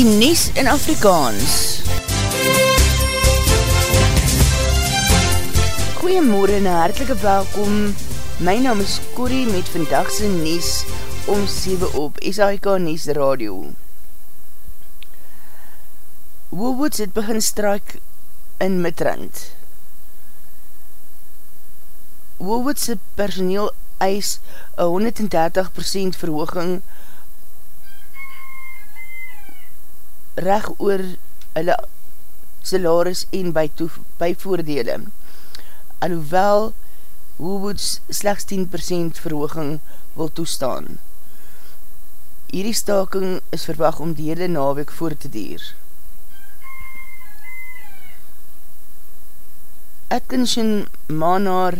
die Nies in Afrikaans. Goeiemorgen en hartelike welkom. My naam is Corrie met vandagse Nies om 7 op SAIK Nies Radio. Woolwoods het begin straik in Midrand. Woolwoods personeel eis 130% verhooging reg oor hulle salaris en by, toe, by voordele. Alhoewel Woolwoods slechts 10% verhooging wil toestaan. Hierdie staking is verwag om die hele nawek voor te dier. Atkinson Manar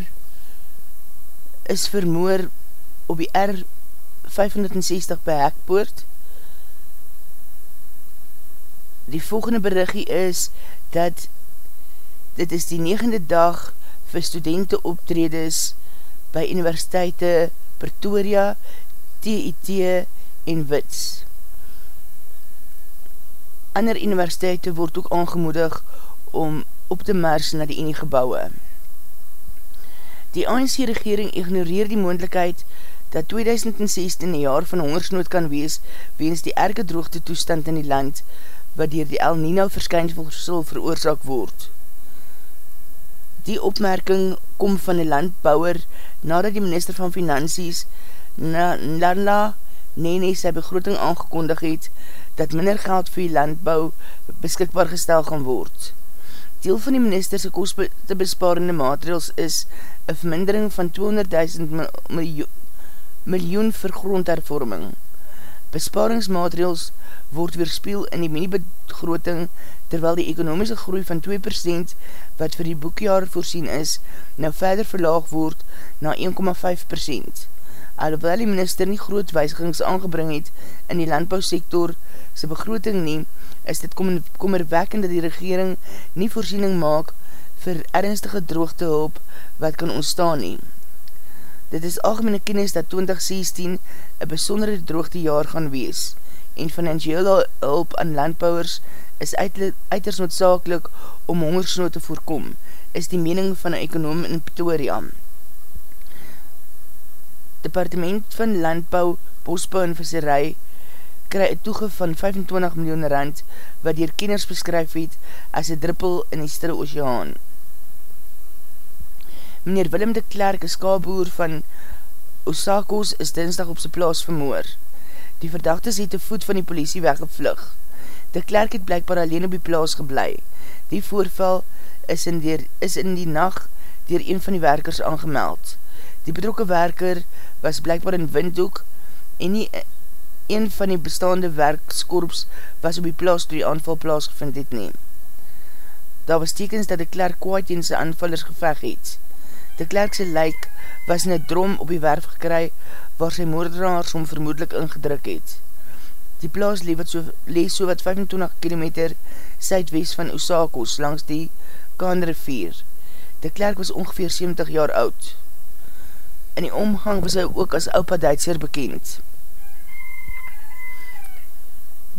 is vermoor op die R560 by Hekpoort. Die volgende berigie is dat dit is die negende dag vir studenten optredes by universiteite Pretoria, TIT en WITS. Ander universiteite word ook aangemoedig om op te mars na die enie gebouwe. Die ANC-regering ignoreer die moendlikheid dat 2016 een jaar van hongersnood kan wees weens die erge droogte toestand in die land wat dier die El Nino verskynsel veroorzaak word. Die opmerking kom van die landbouwer nadat die minister van Finansies Nala Nene sy begroting aangekondig het dat minder geld vir die landbou beskikbaar gestel gaan word. Deel van die ministerse kost te besparende maatregels is een vermindering van 200.000 miljoen, miljoen vir grondhervorming. Besparingsmaatregels word weerspiel in die mini-begroting terwyl die ekonomiese groei van 2% wat vir die boekjaar voorsien is, nou verder verlaag word na 1,5%. Alhoewel die minister nie groot wijzigings aangebring het in die landbouwsektor sy begroting neem, is dit kommerwekkend dat die regering nie voorsiening maak vir ernstige droogtehulp wat kan ontstaan nie. Dit is algemene kennis dat 2016 een besondere droogtejaar gaan wees en financiële hulp aan landbouwers is uiters noodzakelik om hongersnood te voorkom, is die mening van een ekonom in Pretoria. Departement van Landbouw, Bosbouw en Visserij kry een toege van 25 miljoen rand wat dier kenners beskryf het as een druppel in die stille oceaan. Meneer Willem de Klerk, een skaalboer van Osakos, is dinsdag op sy plaas vermoor. Die verdachtes het die voet van die politie weggevlug. De Klerk het blijkbaar alleen op die plaas geblei. Die voorval is in, die, is in die nacht dier een van die werkers aangemeld. Die betrokke werker was blijkbaar in windhoek en nie een van die bestaande werkskorps was op die plaas toe die aanval plaasgevind het neem. Daar was tekens dat de klerk kwaad in sy aanvallers geveg het. De klerkse lijk was in een drom op die werf gekry waar sy moordenaars om vermoedelijk ingedruk het. Die plaas lees so, lees so wat 25 km suidwest van Osakos langs die Kaanrivier. De klerk was ongeveer 70 jaar oud. In die omgang was hy ook as opa Duitser bekend.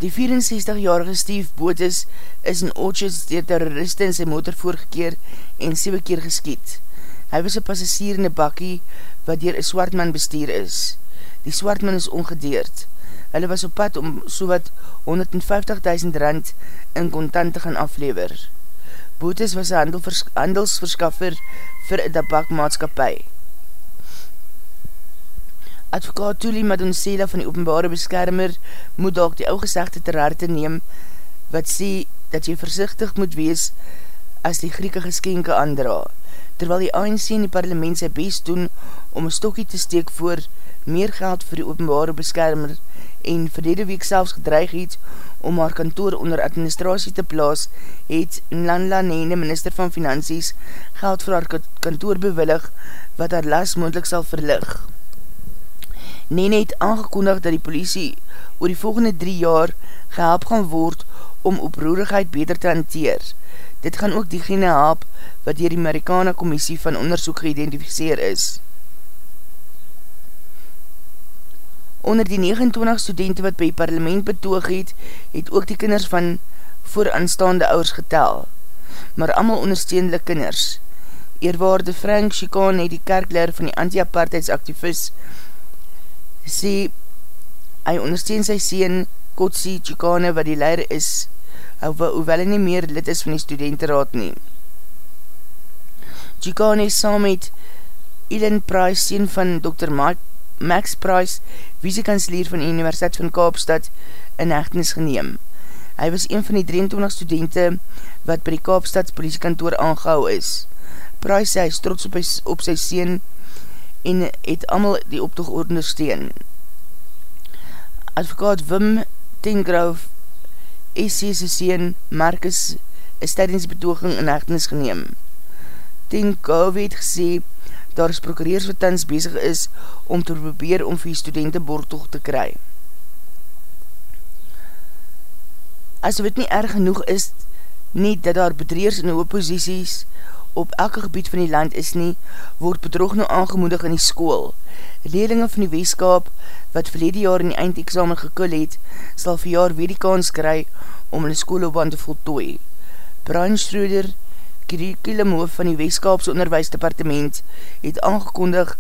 Die 64-jarige Steve Bootes is in Orchards dier terroriste in sy motor voorgekeer en 7 keer geskiet. Hy was een passasier in die bakkie wat dier een swartman bestuur is. Die swartman is ongedeerd. Hulle was op pad om so wat 150.000 rand in kontant te gaan aflever. Bootes was een handelsverskaffer vir een tabakmaatskapie. Advokaat Tuli Madonsela van die openbare beskermer moet ook die ou gezegde ter harte neem wat sê dat jy versichtig moet wees as die Grieke geskenke aandra, terwyl die ANC in die parlement sy best doen om een stokkie te steek voor meer geld vir die openbare beskermer en verlede week selfs gedreig het om haar kantoor onder administratie te plaas, het Nlanla Nene, minister van Finansies, geld vir haar kantoor bewillig wat haar las moendlik sal verlig. Nene het aangekondig dat die politie oor die volgende drie jaar gehelp gaan word om oproerigheid beter te hanteer. Dit gaan ook diegene help wat dier die Amerikane Commissie van Onderzoek geïdentificeer is. Onder die 29 studenten wat by die parlement betoog het, het ook die kinders van vooraanstaande ouders getel. Maar allemaal ondersteunde kinders. Eerwaarde Frank Chicane het die kerkleer van die anti-apartheidsaktivist sê hy ondersteun sy sien Kotsi Chicane wat die leider is, hoewel hy nie meer lid is van die studentenraad nie. Chicane saam met Ellen Price, sien van Dr. Max Price, visiekanselier van die Universiteit van Kaapstad, in hechtenis geneem. Hy was een van die 23 studenten wat by die Kaapstad politiekantoor aangehou is. Price sê hy is trots op, hy, op sy sien en het amal die optoog ondersteun. Advokaat Wim Tengrove, SC's sien Marcus, is tydens betoging in hechtenis geneem. Tengrove het gesê, daar is prokureers wat tans bezig is om te probeer om vir die studenten boortoog te kry. As dit nie erg genoeg is, nie dat daar bedreers in die opposities op elke gebied van die land is nie, word bedrog nou aangemoedig in die school. Leerlinge van die weeskap, wat verlede jaar in die eindexamen gekul het, sal vir jaar weer die kans kry om in die schoolopbaan te voltooi. Brian Schroeder, curriculumhoof van die Westkaapse Onderwijsdepartement het aangekondig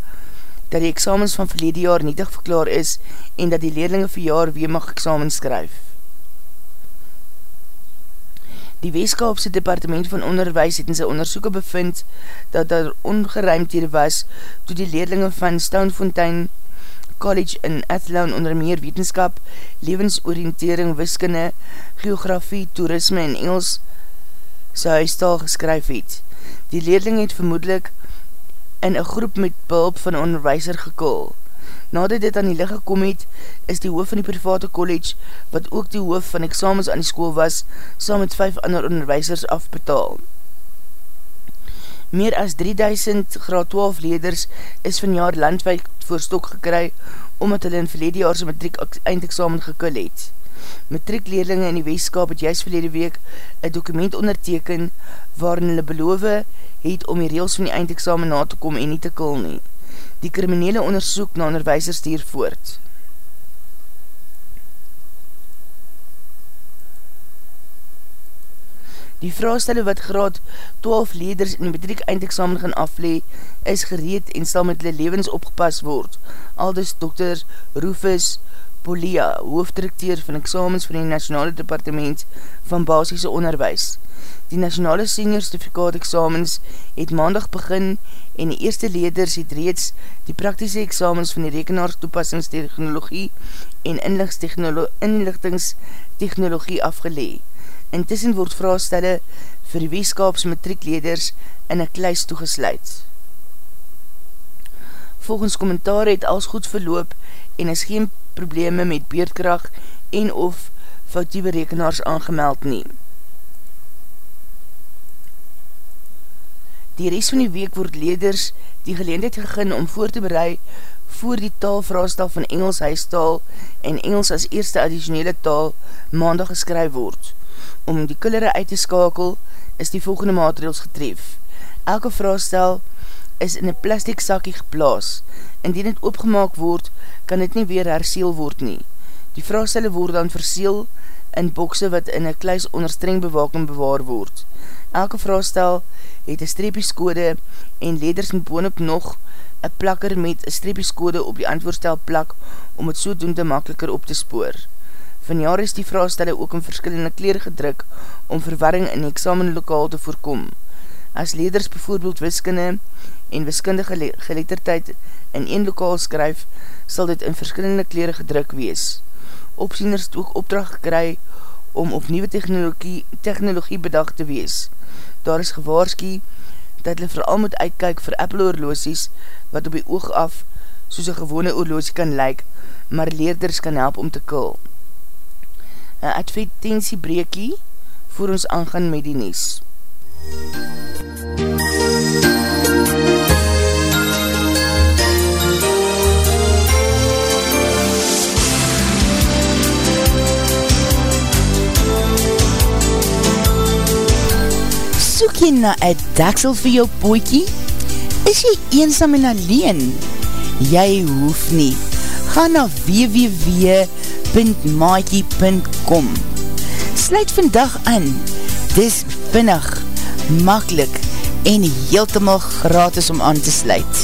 dat die examens van verlede jaar nietig verklaar is en dat die leerlinge vir jaar weer mag examens skryf. Die Westkaapse Departement van Onderwijs het in sy onderzoeken bevind dat daar ongeruimdhede was toe die leerlinge van Stonefontein College in Athlone onder meer wetenskap, levensoriëntering, wiskunde, geografie, toerisme en Engels sy huistaal geskryf het. Die leerling het vermoedelijk in een groep met behulp van een onderwijzer gekul. Nadat dit aan die licht gekom het, is die hoof van die private college, wat ook die hoof van examens aan die school was, saam met vijf ander onderwijzers afbetaal. Meer as 3000 graad 12 leders is van jaar landwijk voor stok gekry, omdat hulle in verlede jaar sy matriek eindexamen gekul het. Matriekleerlinge in die weeskap het juist verlede week een dokument onderteken waarin hulle beloof het om die reels van die eindexamen na te kom en nie te kul nie. Die kriminele onderzoek na onderwijzer stuur voort. Die vraagstelle wat graad 12 leders in die matriek eindexamen gaan aflee, is gereed en sal met hulle levens opgepas word. Aldus Dr. Rufus Polia, hoofddirekteur van examens van die Nationale Departement van Basisse Onderwijs. Die Nationale Senior Certificate Examens het maandag begin en die eerste leders het reeds die praktische examens van die rekenaarstoepassingstechnologie en inlichtingstechnologie afgelee. Intussen word vraagstelle vir die weeskaaps matriekleders in een kluis toegesluit. Volgens kommentaar het als goed verloop en is geen probleme met beerdkracht en of foutieve rekenaars aangemeld nie. Die rest van die week word leders die geleendheid gegin om voor te berei voor die taalvraastal van Engels huistaal en Engels as eerste additionele taal maandag geskryf word. Om die kullere uit te skakel is die volgende maatregels getref. Elke vraastal is in een plastic sakkie geplaas. Indien het opgemaak word, kan dit nie weer herseel word nie. Die vraagstelle word dan verseel in bokse wat in een kluis onder streng bewaking bewaar word. Elke vraagstel het een streepieskode en leders moet boonop nog een plakker met een streepieskode op die antwoordstel plak om het so doen te makkeliker op te spoor. Van jaar is die vraagstelle ook in verskillende kleer gedruk om verwarring in die examenlokaal te voorkom. As leders bijvoorbeeld wiskunde en wiskundige geletterdheid in een lokaal skryf, sal dit in verskillende kleren gedruk wees. Opsieners het ook opdracht gekry om op nieuwe technologie, technologie bedacht te wees. Daar is gewaarski dat hulle vooral moet uitkyk vir Apple oorloosies wat op die oog af soos een gewone oorloosie kan lyk, maar leerders kan help om te kul. Een advertentie breekie voor ons aangaan met die nies. Soek jy na een daksel vir jou poekie? Is jy eensam en alleen? Jy hoef nie ga na www.maakie.com Sluit vandag aan, dis vinnig, makkelijk en heeltemal gratis om aan te sluit.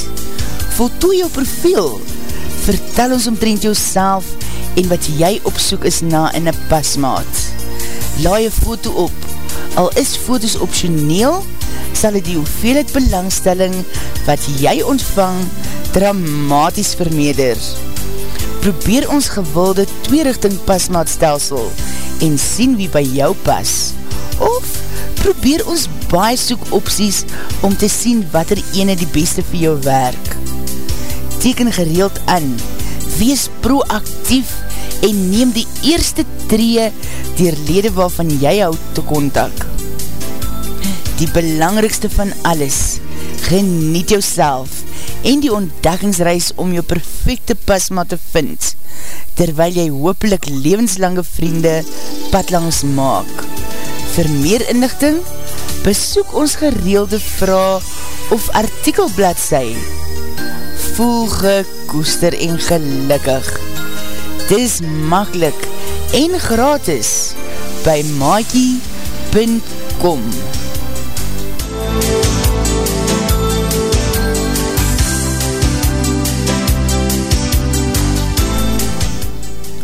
Voltooi jou profiel, vertel ons omtrent jou en wat jy opsoek is na in een pasmaat. Laai een foto op, al is foto's optioneel, sal het die hoeveelheid belangstelling wat jy ontvang dramatisch vermeerder. Probeer ons gewilde tweerichting pasmaatstelsel en sien wie by jou pas. Of probeer ons baie soek opties om te sien wat er ene die beste vir jou werk. Teken gereeld aan, wees proactief en neem die eerste tree dier lede waarvan jy houd te kontak. Die belangrikste van alles, geniet jou en die ontdekkingsreis om jou perfecte pasma te vind, terwyl jy hoopelik levenslange vriende padlangs maak. Vir meer inlichting, besoek ons gereelde vraag of artikelbladsij. Voel gekoester en gelukkig. Dis makkelijk en gratis by maakie.com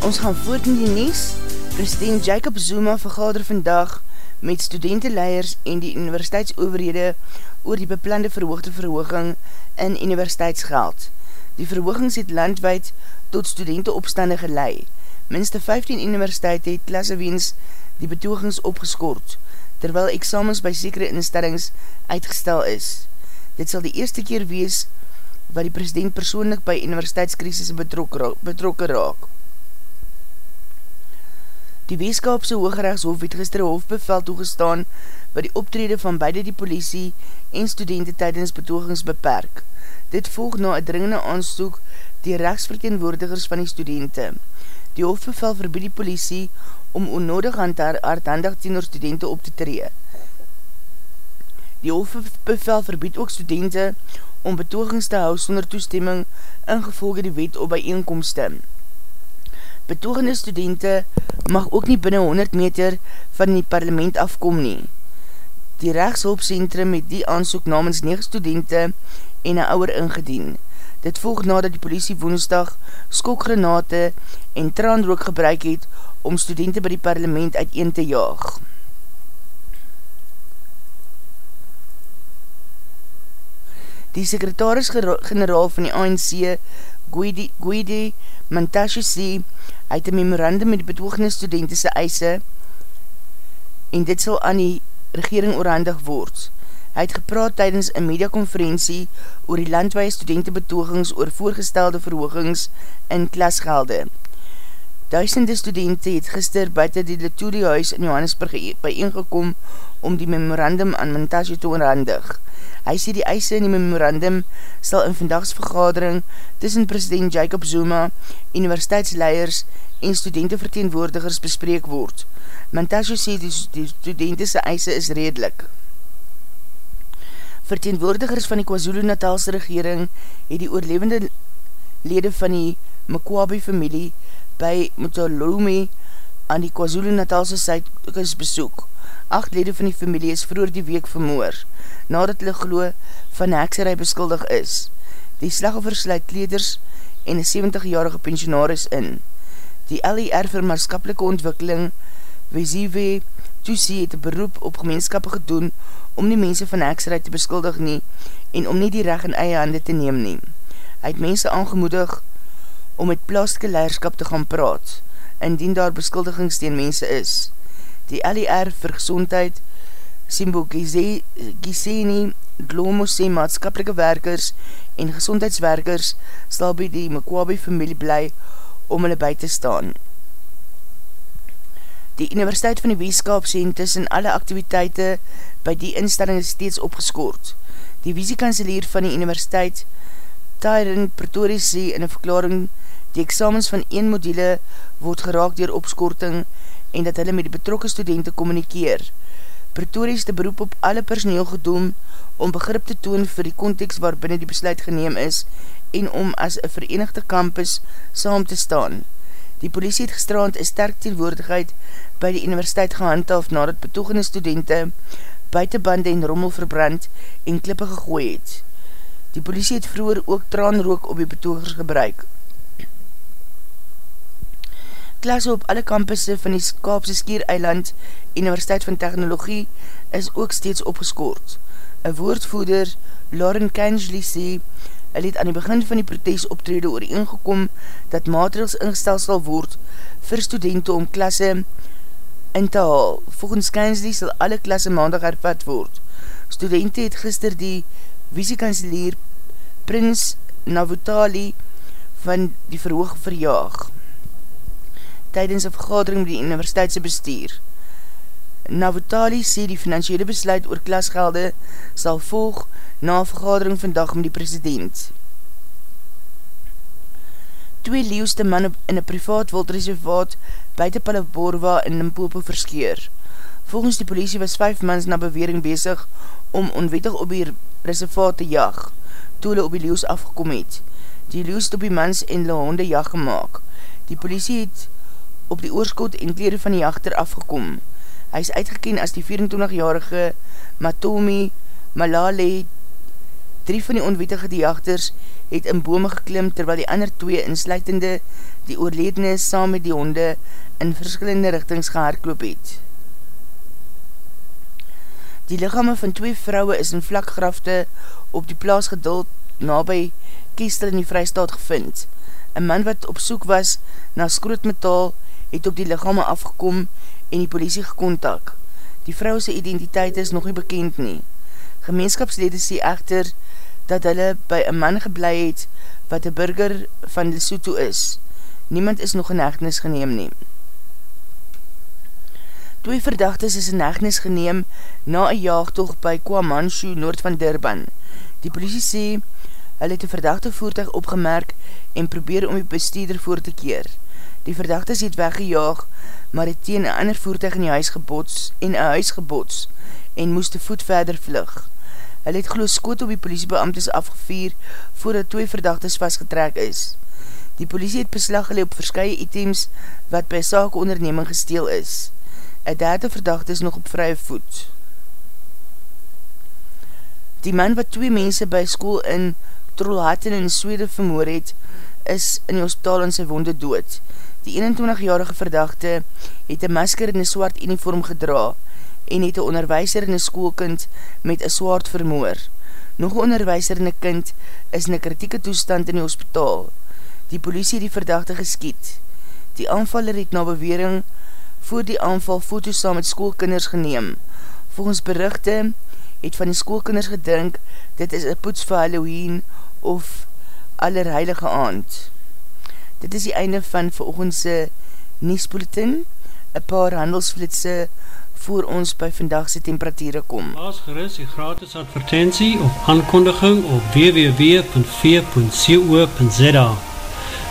Ons gaan voort in die nies. President Jacob Zuma vergader vandag met studentenleiers en die universiteitsoverhede oor die beplande verhoogde verhooging in universiteitsgeld. Die verhoogings het landwijd tot studentenopstande gelei. Minste 15 universiteit het klasseweens die betogings opgeskoord, terwyl examens by sekere instellings uitgestel is. Dit sal die eerste keer wees wat die president persoonlik by universiteitskrisis betrokke raak. Die Weeskaapse Hoogrechtshof het gister hofbevel toegestaan wat die optrede van beide die politie en studenten tydens betogings beperk. Dit volg na een dringende aanstoek die rechtsverteenwoordigers van die studenten. Die hofbevel verbied die politie om onnodig hardhandig tien oor studenten op te tree. Die hofbevel verbied ook studenten om betogings te hou sonder toestemming ingevolge die wet op bijeenkomste. Betogende studenten mag ook nie binnen 100 meter van die parlement afkom nie. Die rechtshulpcentrum het die aansoek namens 9 studenten en een ouwer ingedien. Dit volg nadat die politie woensdag skokgranate en traanrook gebruik het om studenten by die parlement uiteen te jaag. Die sekretaris-generaal van die ANC, Gwede Mantashe, sê, hy het een memorandum met die betoogende studentese eise en dit sal aan die regering oorhandig word. Hy het gepraat tydens een mediakonferentie oor die landwaie studentenbetogings oor voorgestelde verhoogings in klasgelde. Duisende studenten het gister buiten die Letoorie-huis in Johannesburg bijeengekom om die memorandum aan Montage te oorhandig. Hy sê die eise in die memorandum sal in vandagsvergadering tussen president Jacob Zuma, universiteitsleiers en studentenverteenwoordigers bespreek word. Montage sê die studentese eise is redelik. Verteenwoordigers van die KwaZulu-Natalse regering het die oorlevende lede van die Mkwabi familie by Mutalomi aan die KwaZulu-Natalse Suidkus besoek. Acht lede van die familie is vroeger die week vermoor, nadat hulle glo van hekserij beskuldig is. Die slagoffer sluit kleders en een 70-jarige pensionaris in. Die LER vir maatskapelike ontwikkeling, Weziwe Tusi, het een beroep op gemeenskap gedoen om die mense van hekserheid te beskuldig nie en om nie die reg in eie hande te neem nie. Hy het mense aangemoedig om met plaaske leierskap te gaan praat, indien daar beskuldigings teen mense is. Die LER vir gezondheid, Simbo Giseni, Glomo sê maatskapelike werkers en gezondheidswerkers sal by die Mekwabi familie bly om hulle by te staan. Die Universiteit van die Weeskap sê intussen alle activiteite by die instelling is steeds opgeskoord. Die visiekanselier van die universiteit, Tyron Pretorius sê in een verklaring, die examens van een module word geraak dier opskorting en dat hulle met die betrokke studenten communikeer. Pretoria is te beroep op alle personeel gedoen om begrip te toon vir die context waar binnen die besluit geneem is en om as een verenigde campus saam te staan. Die politie het gestraand een sterk teelwoordigheid by die universiteit gehandhaaf nadat betogende studenten buitenbande en rommel verbrand en klippe gegooi het. Die politie het vroeger ook traanrook op die betogers gebruik. Klasse op alle kampusse van die Kaapse Skiereiland Universiteit van Technologie is ook steeds opgeskoord. Een woordvoerder, Lauren Kansley, sê, hy het aan die begin van die protest optrede ooreengekom dat maatregels ingestel sal word vir studenten om klasse in te haal. Volgens Kansley sal alle klasse maandag hervat word. Studenten het gister die visiekanselier Prins Navutali van die verhoog verjaag tydens een vergadering met die universiteitse bestuur. Navutali sê die financiële besluit oor klasgelde sal volg na vergadering vandag met die president. Twee leeuwste man in een privaat wildreservaat buiten Palaborwa in Limpopo verskeer. Volgens die politie was vijf mans na bewering bezig om onwettig op die reservaat te jag, toe hulle op die leeuws afgekom het. Die leeuws het op die mans en hulle honde jag gemaakt. Die politie het op die oorskot en kleren van die jachter afgekom. Hy is uitgeken as die 24-jarige Matomi Malale. Drie van die onwetige die jachters het in bome geklim terwyl die ander twee insluitende die oorledene saam met die honde in verskillende richtings gehaarkloop het. Die lichame van twee vrouwe is in vlakgrafte op die plaas geduld nabij Kiestel in die vrystaat gevind. Een man wat op soek was na skrootmetaal het op die lichame afgekom en die politie gekontak. Die vrouwse identiteit is nog nie bekend nie. Gemeenskapslede sê echter dat hulle by een man geblei het wat een burger van Lesotho is. Niemand is nog in hechtenis geneem nie. Twee verdachtes is in hechtenis geneem na een jaagtocht by Kwamanshu, noord van Durban. Die politie sê, hulle het een verdachte voertuig opgemerk en probeer om die bestuurder voor te keer. Die verdachtes het weggejaag, maar het teen een ander voertuig in die huis gebots en een huis gebots en moest de voet verder vlug. Hy het geloof skoot op die politiebeamtes afgevier voordat twee verdachtes vastgetrek is. Die politie het beslag gelee op verskye items wat by saak onderneming gesteel is. Een derde verdachte is nog op vrye voet. Die man wat twee mense by school in Trollhatten in Swede vermoor het, is in die hospitaal in sy wonde dood. Die 21-jarige verdachte het een masker in een swart uniform gedra en het een onderwijser in een schoolkind met een swart vermoor. Nog een onderwijser in een kind is in een kritieke toestand in die hospitaal. Die politie het die verdachte geskiet. Die aanvaller het na bewering voor die aanval foto's saam met schoolkinders geneem. Volgens berichte het van die schoolkinders gedink dit is een poets vir Halloween of allerheilige aand. Dit is die einde van veroogendse Niespolitin, een paar handelsflitse voor ons by vandagse temperatuur kom. Laas geris die gratis advertentie of aankondiging op www.v.co.za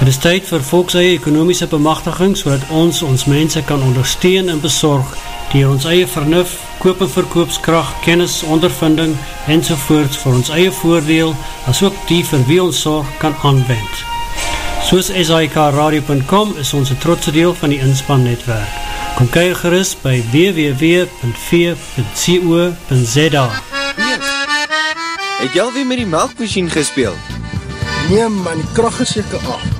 Dit is tyd vir volkseie ekonomische bemachtiging so ons ons mense kan ondersteun en bezorg die ons eie vernuf, koop en verkoopskracht, kennis, ondervinding en sovoorts vir ons eie voordeel as ook die vir wie ons zorg kan aanwend. Soos SIK Radio.com is ons een trotse deel van die inspannetwerk. Kom kyk gerust by www.v.co.za Het jy alweer met die melkmachine gespeeld? Nee man, die kracht is jyke af.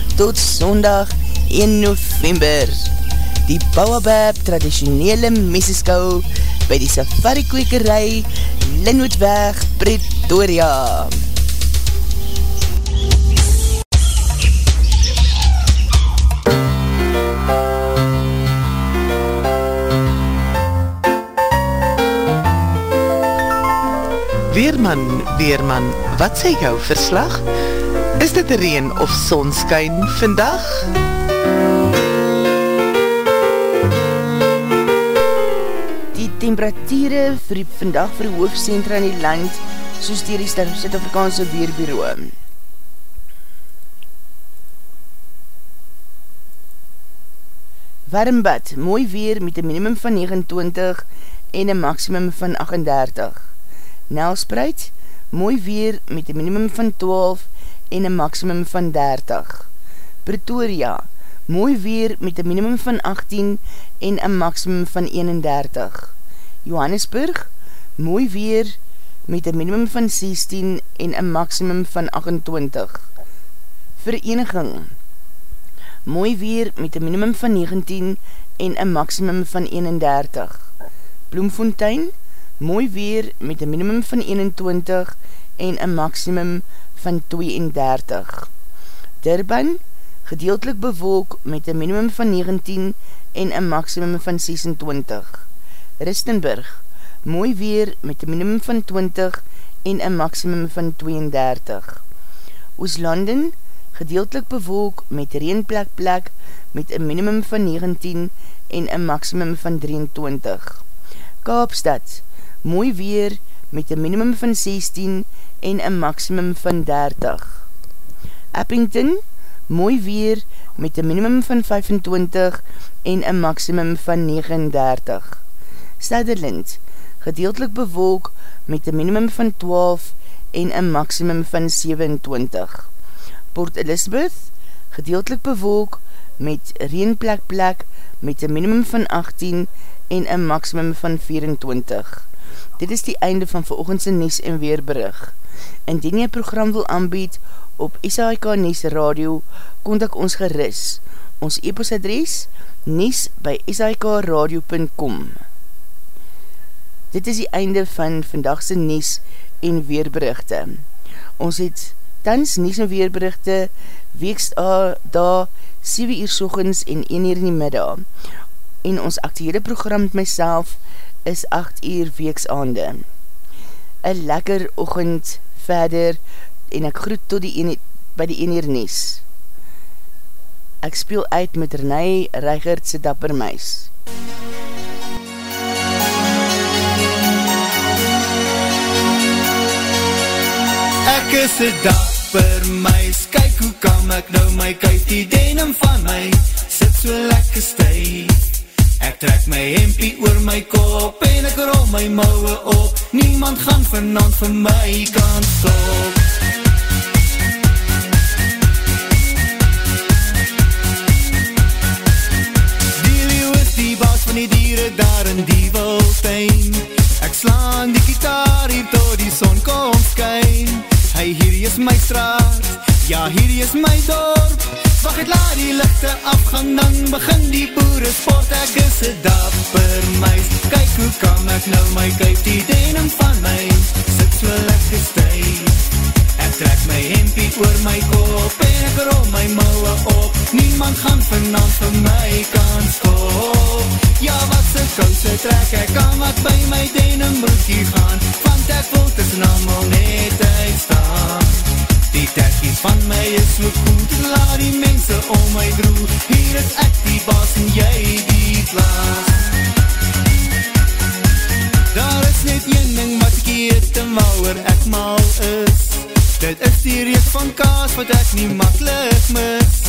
tot sondag 1 november. Die Bouwabab traditionele meseskou by die safari kwekerij Linwoodweg Pretoria. Weerman, Weerman, wat sê jou verslag? Is dit reen of sonskyn vandag? Die temperatuurde vir die vandag vir die hoofdcentra in die land, soos dier die Suid-Afrikaanse Weerbureau. Warmbad, mooi weer met een minimum van 29 en een maximum van 38. Nelspreid, mooi weer met een minimum van 12 en een maximum van 30. Pretoria, mooi weer met een minimum van 18 en een maximum van 31. Johannesburg, mooi weer met een minimum van 16 en een maximum van 28. Vereniging, mooi weer met een minimum van 19 en een maximum van 31. Bloemfontein, mooi weer met een minimum van 21 en een maximum van 32. Durban, gedeeltelik bewolk met een minimum van 19 en een maximum van 26. Ristenburg, mooi weer met een minimum van 20 en een maximum van 32. Ooslanden, gedeeltelik bewolk met reenplek plek met een minimum van 19 en een maximum van 23. Kaapstad, mooi weer met een minimum van 16 en een maximum van 30. Eppington, mooi weer met een minimum van 25 en een maximum van 39. Sutherland, gedeeltelik bewolk met een minimum van 12 en een maximum van 27. Port Elizabeth, gedeeltelik bewolk met reenplek plek met een minimum van 18 en een maximum van 24. Dit is die einde van veroogendse Nies en Weerberig. Indien jy program wil aanbied op SAIK Nies Radio, kontak ons geris. Ons e-postadres nies by sikradio.com Dit is die einde van vandagse Nies en Weerberichte. Ons het tans Nies en Weerberichte weeks da 7 uur sochens en 1 uur in die middag. En ons actiehede program met myself is 8 uur weeks aande. Een lekker ochend verder en ek groet tot die ene, by die ene nes. Ek speel uit met Renee Reigertse dapper muis. Ek is een dapper muis, kyk hoe kam ek nou my kyk die denim van my, sit so lekker stuif. Ek trek my hempie oor my kop en ek rol my mouwe op. Niemand gaan vanand vir my kan stop. Die leeuw is die baas van die dieren daar in die wolstein. Ek slaan die gitaar hier tot die son kom skyn. Hy hier is my straat Ja, hier is my dorp. Wacht het laat die lichte afgang Dan begin die boere sport Ek is een dapper muis Kyk hoe kan ek nou my kuip Die denim van my Sit so lekker stuif Ek trek my hempie oor my kop En ek rol my mouwe op. Niemand gaan vanaf vir my kan stop Ja, wat se kouse trek ek Kan wat by my denim broekie gaan? Want ek wil tussen allemaal net uitstaan Die tekkies van my is so goed Laat die mense om my droe Hier is ek die baas en jy die plaas Daar is net een ding wat ek eet en wouwer ek mal is. Dit is die reek van kaas wat ek nie makkelijk mis.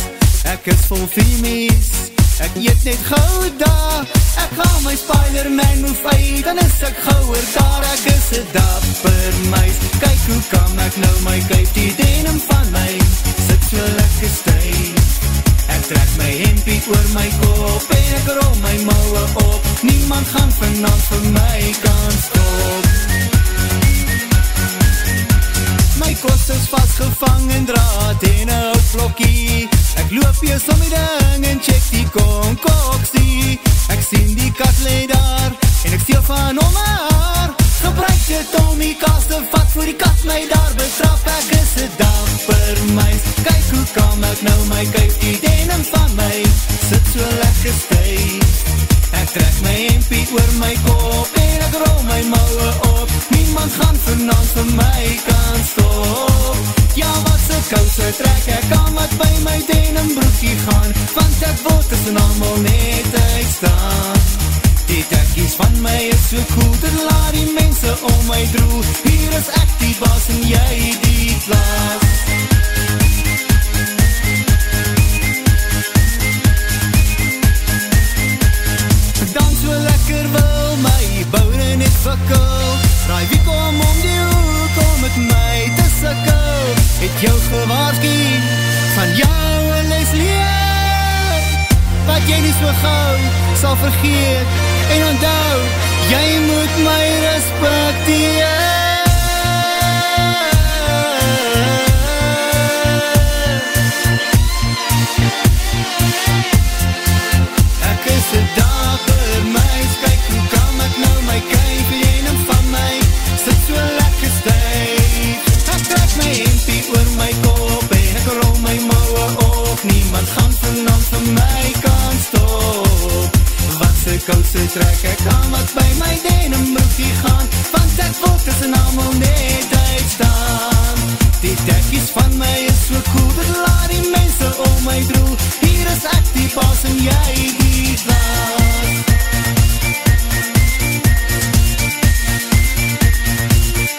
Ek is vol vreemies Ek eet net gauw daar. Ek ga my Spider-Man move uit Dan is ek gauwer daar. Ek is een dapper muis Kyk hoe kan ek nou my kuip Die denim van my. Sit so lekker stuif Ek trek my hempie oor my kop En ek rol my mouwe op. Niemand gaan vanaf vir my kan stop My kost is vastgevang in draad En een oud blokkie Ek loop hier som die ding En check die konkoksie. Ek sien die kat leid daar En ek steel van om haar Gebruik dit om die kast te vat Voor die kat my daar betrap Ek is een damper muis Kyk hoe kam ek nou my kuif Die denim van my Sit so lekker stuif Ek trek my hempie oor my kop En ek rol my mouwe op Niemand gaan vanavond vir my kan stop Ja, wat se kouse trek ek Kan wat by my denim broekie gaan Want ek wil tussen allemaal net uitstaan Die tekkies van my is so cool Dit laat die mense om my droe Hier is ek die baas en jy die plaas. Sukkel. Draai wie kom om die hoek om met my te sukkel? Het jou gewaarski van jou een les leer. Wat jy nie so gauw sal vergeet En onthou, jy moet my respecteer so trek. Ek aan wat by my denim broekie gaan Want ek wil tussen allemaal net uitstaan. Die dekkies van my is so cool Dit laat die mense om my droel. Hier is ek die baas en jy die klaar